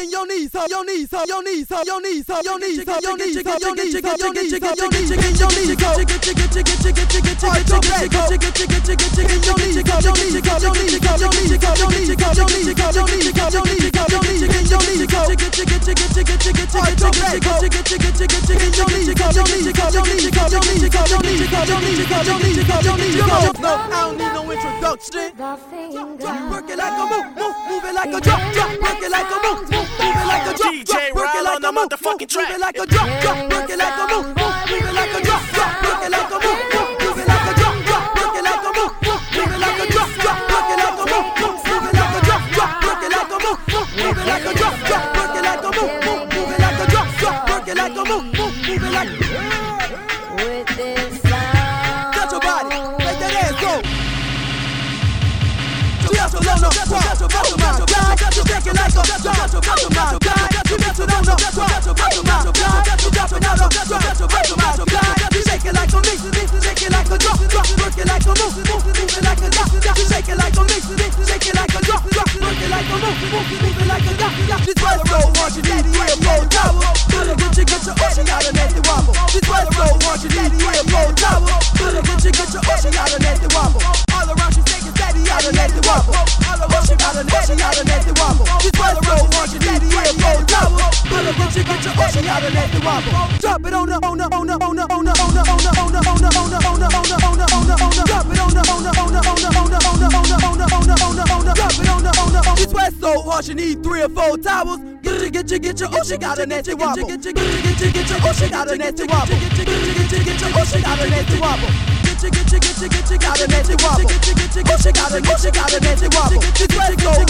bend your knees up, your knees up, your knees up, your knees up, your knees up, your knees up, your knees up, your knees up, your knees up, your knees up, your knees up, your knees up, out string. Work it like a move, move, move it like a drop, drop. Work it like a move, move, move it like a drop, drop. Work it like a move, move, move it like a drop, drop. Work it like a move, move, move it like a drop, drop. Work it like a move, move, move it like a drop, drop. Work it like a move, move, move it like a drop, drop. Work it like a move, move, move it like a drop, drop. Work it like a move, move, move it like a drop, drop. Work it like a move, move, move it like a drop, drop. Work it like a move, move, move it like. Within. on you like a you you you like a like a like a like a Get your, ocean out wobble. the wobble. All over she got a net, she got a net the wobble. She's well around, she wants you to the air, yeah, double. All over she get your ocean out of net the wobble. Drop it on the, on the, on the, on the, on the, on the, on the, on the, on the, on the, on the, on the, on the, on the, on the, drop it on the, on the, on the, on the, on the, on the, on the, on the, on the, on the, on the, drop it on the, on the, on the. She's wet so hard, she need three or four towels. Get you, get you, get you, oh she got a nasty wobble. Get you, get you, get you, get you, oh she got a nasty wobble. Get you, get you, get you, get you, oh she got a nasty wobble. Gotta make it wobble. Gotta make you wobble. This way, go.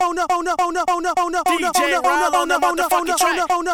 no, oh no, oh no, oh no, oh no, oh no, oh no, oh no, oh no, oh no, oh no, oh no, oh no, oh no, oh no, oh no,